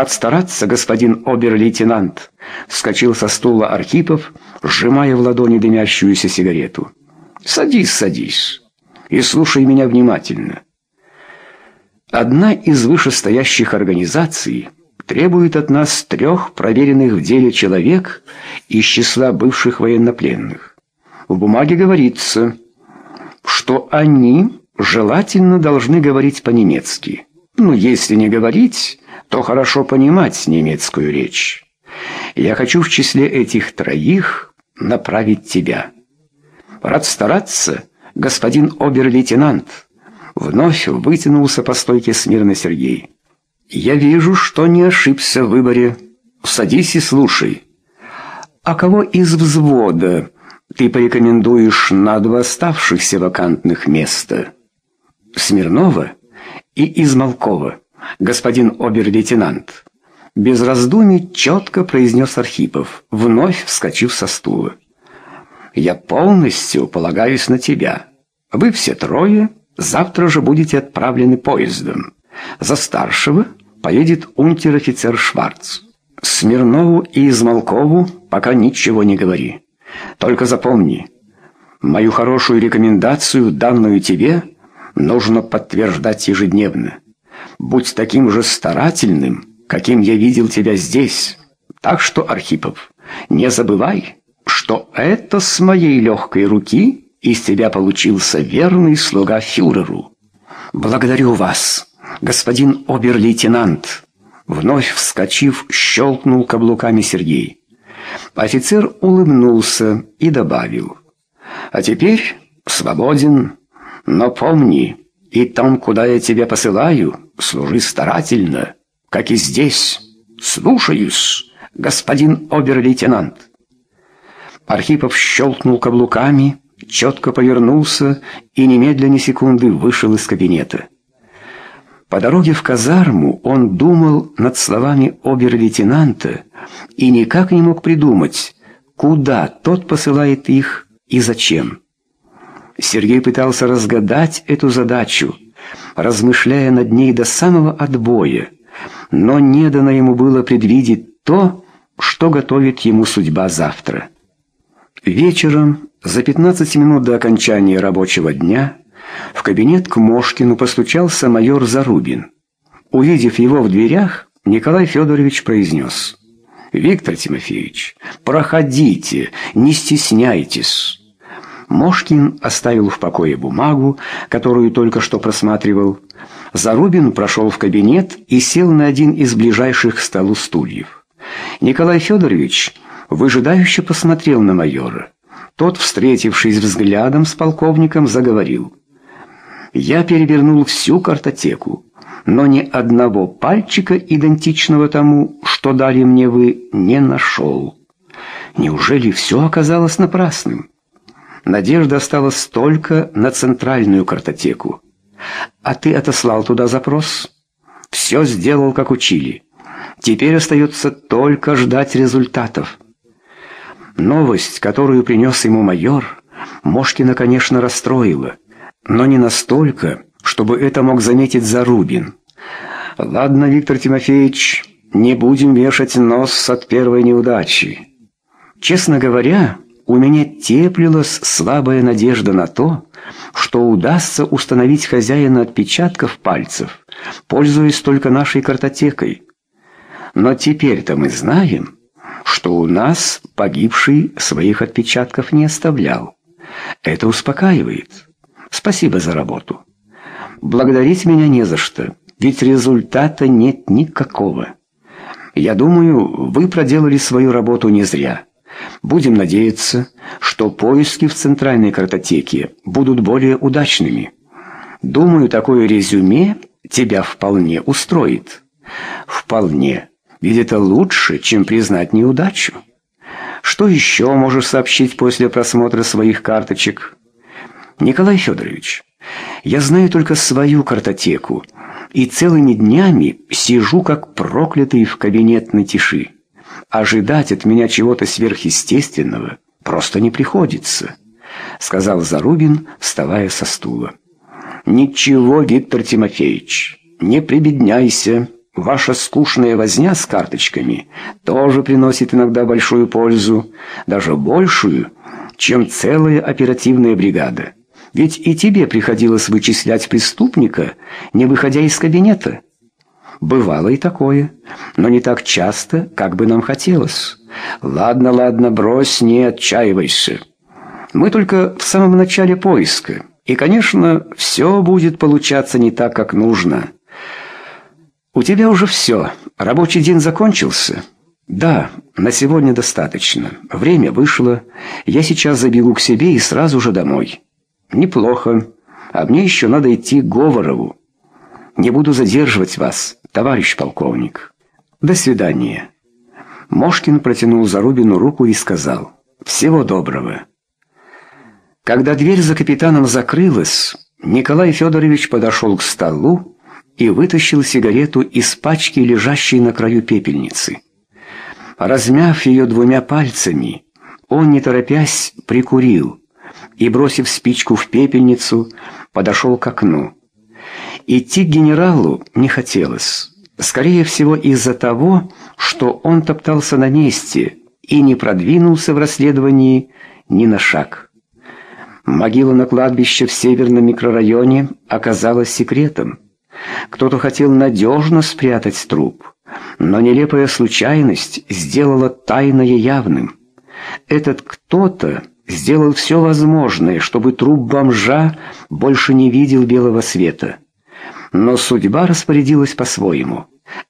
«Рад стараться, господин обер-лейтенант», — вскочил со стула Архипов, сжимая в ладони дымящуюся сигарету. «Садись, садись и слушай меня внимательно. Одна из вышестоящих организаций требует от нас трех проверенных в деле человек из числа бывших военнопленных. В бумаге говорится, что они желательно должны говорить по-немецки. Ну, если не говорить, то хорошо понимать немецкую речь. Я хочу в числе этих троих направить тебя. Рад стараться, господин обер-лейтенант. Вновь вытянулся по стойке смирно Сергей. Я вижу, что не ошибся в выборе. Садись и слушай. А кого из взвода ты порекомендуешь на два оставшихся вакантных места? Смирнова и Измалкова господин обер-лейтенант!» Без раздумий четко произнес Архипов, вновь вскочив со стула. «Я полностью полагаюсь на тебя. Вы все трое завтра же будете отправлены поездом. За старшего поедет унтер-офицер Шварц. Смирнову и Измолкову пока ничего не говори. Только запомни, мою хорошую рекомендацию, данную тебе, нужно подтверждать ежедневно. Будь таким же старательным, каким я видел тебя здесь. Так что, Архипов, не забывай, что это с моей легкой руки из тебя получился верный слуга фюреру. Благодарю вас, господин обер-лейтенант. Вновь вскочив, щелкнул каблуками Сергей. Офицер улыбнулся и добавил. А теперь свободен, но помни, и там, куда я тебя посылаю, служи старательно, как и здесь. Слушаюсь, господин обер-лейтенант. Архипов щелкнул каблуками, четко повернулся и немедленно секунды вышел из кабинета. По дороге в казарму он думал над словами обер-лейтенанта и никак не мог придумать, куда тот посылает их и зачем. Сергей пытался разгадать эту задачу, размышляя над ней до самого отбоя, но не дано ему было предвидеть то, что готовит ему судьба завтра. Вечером, за 15 минут до окончания рабочего дня, в кабинет к Мошкину постучался майор Зарубин. Увидев его в дверях, Николай Федорович произнес «Виктор Тимофеевич, проходите, не стесняйтесь». Мошкин оставил в покое бумагу, которую только что просматривал. Зарубин прошел в кабинет и сел на один из ближайших к столу стульев. Николай Федорович выжидающе посмотрел на майора. Тот, встретившись взглядом с полковником, заговорил. «Я перевернул всю картотеку, но ни одного пальчика, идентичного тому, что дали мне вы, не нашел. Неужели все оказалось напрасным?» Надежда осталась только на центральную картотеку. А ты отослал туда запрос? Все сделал, как учили. Теперь остается только ждать результатов. Новость, которую принес ему майор, Мошкина, конечно, расстроила, но не настолько, чтобы это мог заметить Зарубин. «Ладно, Виктор Тимофеевич, не будем вешать нос от первой неудачи. Честно говоря, у меня теплилась слабая надежда на то, что удастся установить хозяина отпечатков пальцев, пользуясь только нашей картотекой. Но теперь-то мы знаем, что у нас погибший своих отпечатков не оставлял. Это успокаивает. Спасибо за работу. Благодарить меня не за что, ведь результата нет никакого. Я думаю, вы проделали свою работу не зря. Будем надеяться, что поиски в центральной картотеке будут более удачными. Думаю, такое резюме тебя вполне устроит. Вполне. Ведь это лучше, чем признать неудачу. Что еще можешь сообщить после просмотра своих карточек? Николай Федорович, я знаю только свою картотеку и целыми днями сижу как проклятый в кабинетной тиши. Ожидать от меня чего-то сверхъестественного просто не приходится, сказал Зарубин, вставая со стула. Ничего, Виктор Тимофеевич, не прибедняйся, ваша скучная возня с карточками тоже приносит иногда большую пользу, даже большую, чем целая оперативная бригада. Ведь и тебе приходилось вычислять преступника, не выходя из кабинета. Бывало и такое, но не так часто, как бы нам хотелось. Ладно, ладно, брось, не отчаивайся. Мы только в самом начале поиска, и, конечно, все будет получаться не так, как нужно. У тебя уже все, рабочий день закончился? Да, на сегодня достаточно. Время вышло, я сейчас забегу к себе и сразу же домой. Неплохо, а мне еще надо идти к Говорову. Не буду задерживать вас, товарищ полковник. До свидания. Мошкин протянул Зарубину руку и сказал «Всего доброго». Когда дверь за капитаном закрылась, Николай Федорович подошел к столу и вытащил сигарету из пачки, лежащей на краю пепельницы. Размяв ее двумя пальцами, он, не торопясь, прикурил и, бросив спичку в пепельницу, подошел к окну. Идти к генералу не хотелось, скорее всего из-за того, что он топтался на месте и не продвинулся в расследовании ни на шаг. Могила на кладбище в северном микрорайоне оказалась секретом. Кто-то хотел надежно спрятать труп, но нелепая случайность сделала тайное явным. Этот кто-то сделал все возможное, чтобы труп бомжа больше не видел белого света. Но судьба распорядилась по-своему.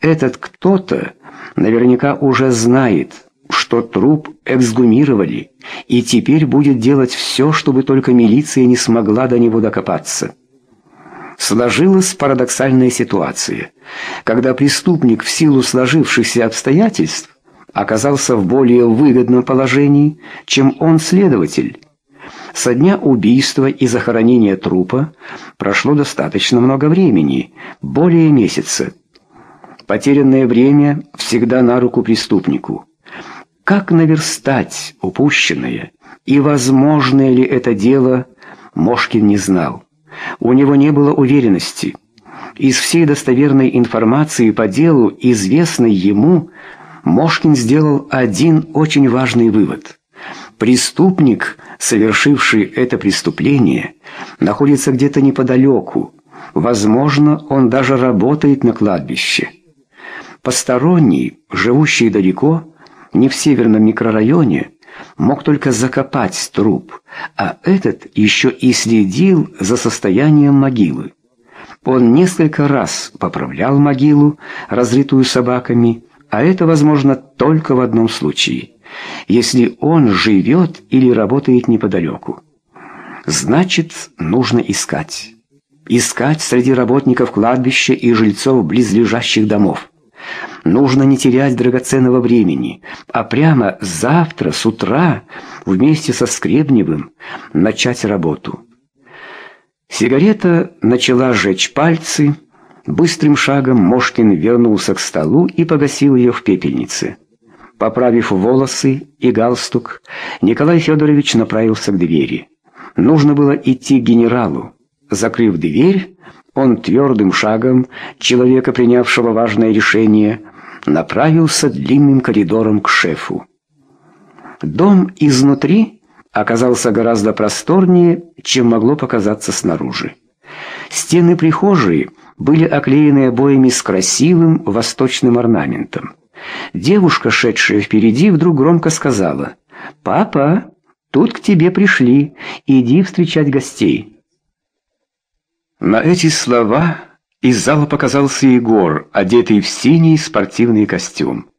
Этот кто-то наверняка уже знает, что труп эксгумировали, и теперь будет делать все, чтобы только милиция не смогла до него докопаться. Сложилась парадоксальная ситуация, когда преступник в силу сложившихся обстоятельств оказался в более выгодном положении, чем он следователь. Со дня убийства и захоронения трупа прошло достаточно много времени, более месяца. Потерянное время всегда на руку преступнику. Как наверстать упущенное и возможное ли это дело, Мошкин не знал. У него не было уверенности. Из всей достоверной информации по делу, известной ему, Мошкин сделал один очень важный вывод. Преступник, совершивший это преступление, находится где-то неподалеку. Возможно, он даже работает на кладбище. Посторонний, живущий далеко, не в северном микрорайоне, мог только закопать труп, а этот еще и следил за состоянием могилы. Он несколько раз поправлял могилу, разрытую собаками, а это возможно только в одном случае, если он живет или работает неподалеку. Значит, нужно искать. Искать среди работников кладбища и жильцов близлежащих домов. Нужно не терять драгоценного времени, а прямо завтра с утра вместе со Скребневым начать работу. Сигарета начала сжечь пальцы. Быстрым шагом Мошкин вернулся к столу и погасил ее в пепельнице. Поправив волосы и галстук, Николай Федорович направился к двери. Нужно было идти к генералу. Закрыв дверь, он твердым шагом, человека, принявшего важное решение, направился длинным коридором к шефу. Дом изнутри оказался гораздо просторнее, чем могло показаться снаружи. Стены прихожей были оклеены обоями с красивым восточным орнаментом. Девушка, шедшая впереди, вдруг громко сказала «Папа, тут к тебе пришли, иди встречать гостей». На эти слова из зала показался Егор, одетый в синий спортивный костюм.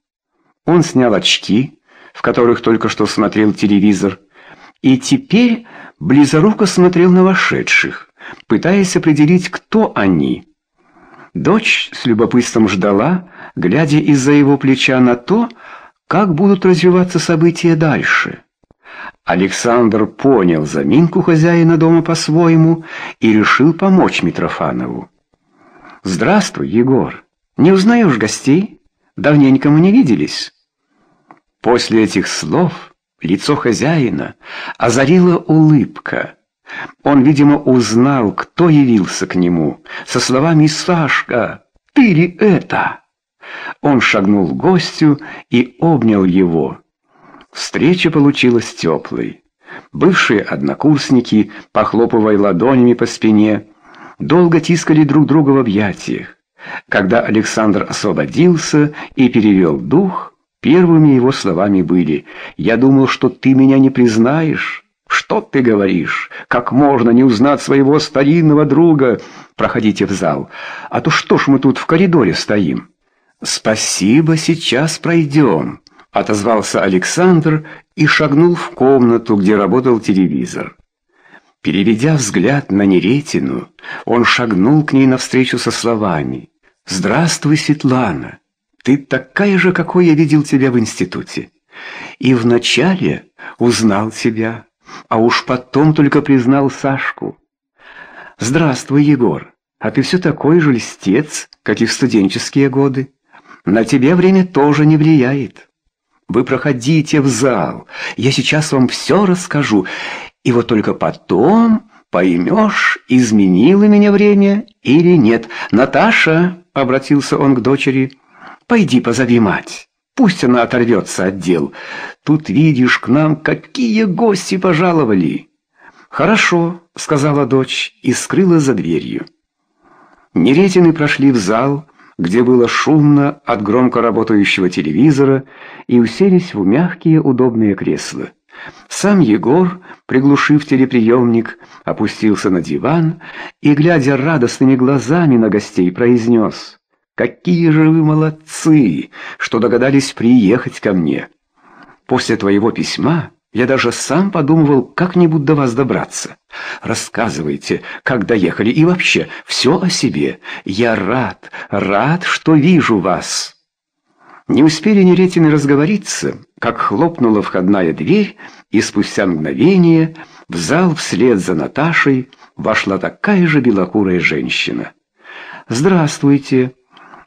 Он снял очки, в которых только что смотрел телевизор, и теперь близоруко смотрел на вошедших, пытаясь определить, кто они. Дочь с любопытством ждала, глядя из-за его плеча на то, как будут развиваться события дальше. Александр понял заминку хозяина дома по-своему и решил помочь Митрофанову. «Здравствуй, Егор. Не узнаешь гостей? Давненько мы не виделись». После этих слов лицо хозяина озарила улыбка. Он, видимо, узнал, кто явился к нему, со словами «Сашка, ты ли это?» Он шагнул к гостю и обнял его. Встреча получилась теплой. Бывшие однокурсники, похлопывая ладонями по спине, долго тискали друг друга в объятиях. Когда Александр освободился и перевел дух, первыми его словами были «Я думал, что ты меня не признаешь». «Что ты говоришь? Как можно не узнать своего старинного друга? Проходите в зал. А то что ж мы тут в коридоре стоим?» «Спасибо, сейчас пройдем», — отозвался Александр и шагнул в комнату, где работал телевизор. Переведя взгляд на Неретину, он шагнул к ней навстречу со словами «Здравствуй, Светлана! Ты такая же, какой я видел тебя в институте. И вначале узнал тебя, а уж потом только признал Сашку. Здравствуй, Егор! А ты все такой же льстец, как и в студенческие годы. На тебя время тоже не влияет. Вы проходите в зал, я сейчас вам все расскажу, и вот только потом поймешь, изменило меня время или нет. Наташа, — обратился он к дочери, — пойди позови мать. Пусть она оторвется от дел. Тут, видишь, к нам какие гости пожаловали. Хорошо, — сказала дочь и скрыла за дверью. Неретины прошли в зал, где было шумно от громко работающего телевизора, и уселись в мягкие удобные кресла. Сам Егор, приглушив телеприемник, опустился на диван и, глядя радостными глазами на гостей, произнес «Какие же вы молодцы, что догадались приехать ко мне! После твоего письма я даже сам подумывал как-нибудь до вас добраться. Рассказывайте, как доехали, и вообще все о себе. Я рад, рад, что вижу вас». Не успели Неретины разговориться, как хлопнула входная дверь, и спустя мгновение в зал вслед за Наташей вошла такая же белокурая женщина. «Здравствуйте!»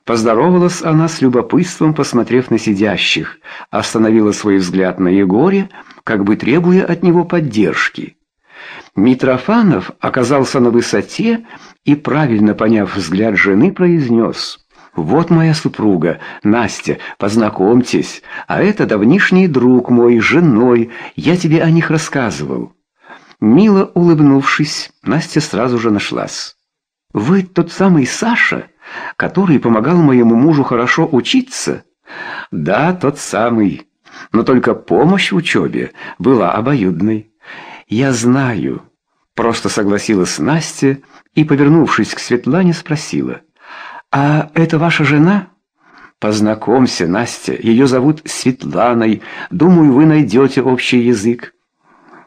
Поздоровалась она с любопытством, посмотрев на сидящих, остановила свой взгляд на Егоре, как бы требуя от него поддержки. Митрофанов оказался на высоте и, правильно поняв взгляд жены, произнес «Вот моя супруга, Настя, познакомьтесь, а это давнишний друг мой, женой, я тебе о них рассказывал». Мило улыбнувшись, Настя сразу же нашлась. «Вы тот самый Саша?» который помогал моему мужу хорошо учиться? Да, тот самый. Но только помощь в учебе была обоюдной. Я знаю. Просто согласилась Настя и, повернувшись к Светлане, спросила. «А это ваша жена?» «Познакомься, Настя. Ее зовут Светланой. Думаю, вы найдете общий язык».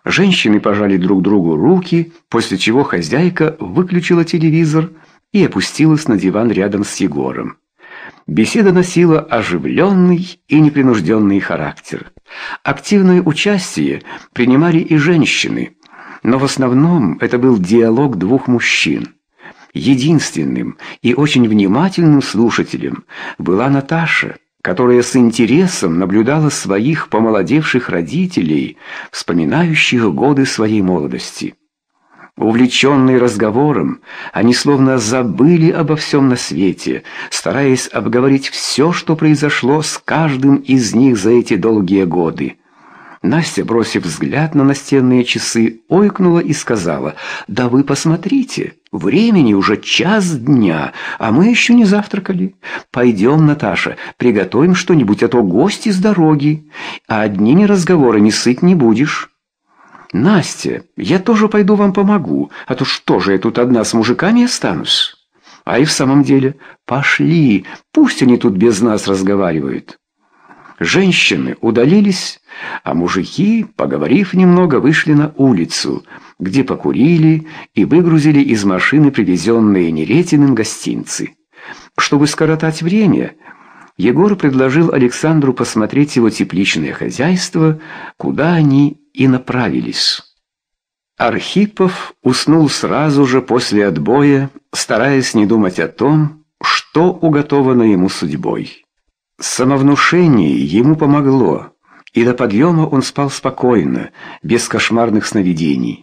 Женщины пожали друг другу руки, после чего хозяйка выключила телевизор и опустилась на диван рядом с Егором. Беседа носила оживленный и непринужденный характер. Активное участие принимали и женщины, но в основном это был диалог двух мужчин. Единственным и очень внимательным слушателем была Наташа, которая с интересом наблюдала своих помолодевших родителей, вспоминающих годы своей молодости. Увлеченные разговором, они словно забыли обо всем на свете, стараясь обговорить все, что произошло с каждым из них за эти долгие годы. Настя, бросив взгляд на настенные часы, ойкнула и сказала, «Да вы посмотрите, времени уже час дня, а мы еще не завтракали. Пойдем, Наташа, приготовим что-нибудь, а то гости с дороги, а одними разговорами сыт не будешь». «Настя, я тоже пойду вам помогу, а то что же я тут одна с мужиками останусь?» «А и в самом деле, пошли, пусть они тут без нас разговаривают». Женщины удалились, а мужики, поговорив немного, вышли на улицу, где покурили и выгрузили из машины привезенные Неретиным гостинцы. Чтобы скоротать время, Егор предложил Александру посмотреть его тепличное хозяйство, куда они и направились. Архипов уснул сразу же после отбоя, стараясь не думать о том, что уготовано ему судьбой. Самовнушение ему помогло, и до подъема он спал спокойно, без кошмарных сновидений.